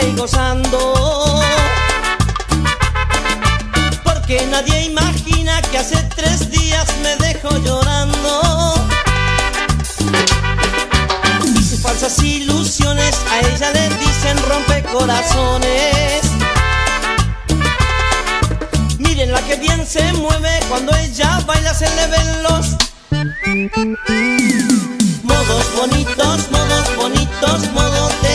y gozando. Porque nadie imagina que hace tres días me dejó llorando. Y falsas ilusiones a ella le dicen rompe corazones. Miren la que bien se mueve cuando ella baila se le ven los modos bonitos, modos bonitos, modos de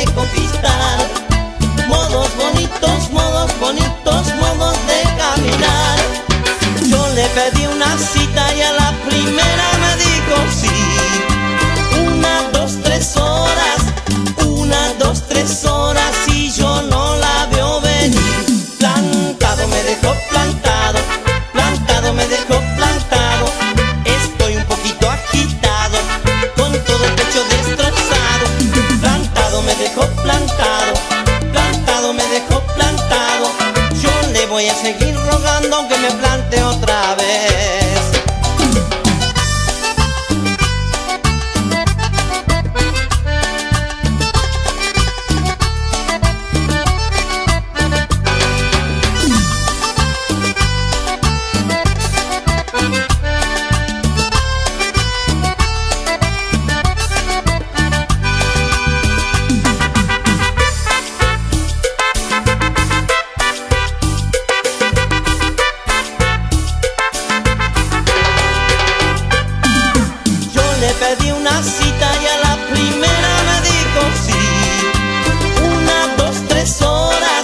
tres horas y yo no la veo venir. Plantado me dejó plantado, plantado me dejó plantado. Estoy un poquito agitado, con todo el pecho destrozado. Plantado me dejó plantado, plantado me dejó plantado. Yo le voy a seguir rogando aunque me plante otra vez. Pedí una cita y a la primera me dijo sí. Una, dos, tres horas,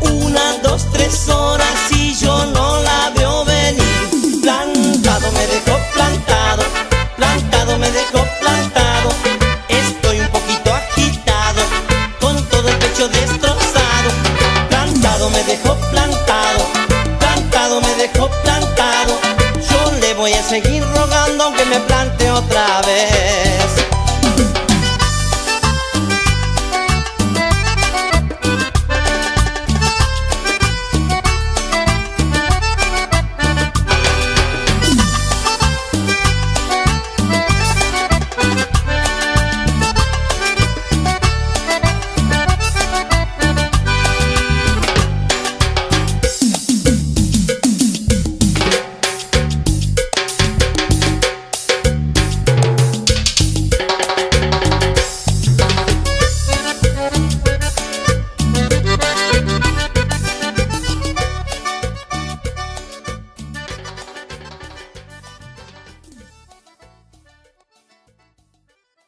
una, dos, tres horas y yo no la veo venir. Plantado me dejó plantado, plantado me dejó plantado. Estoy un poquito agitado, con todo el pecho destrozado. Plantado me dejó plantado, plantado me dejó plantado. Voy a seguir rogando aunque me plante otra vez.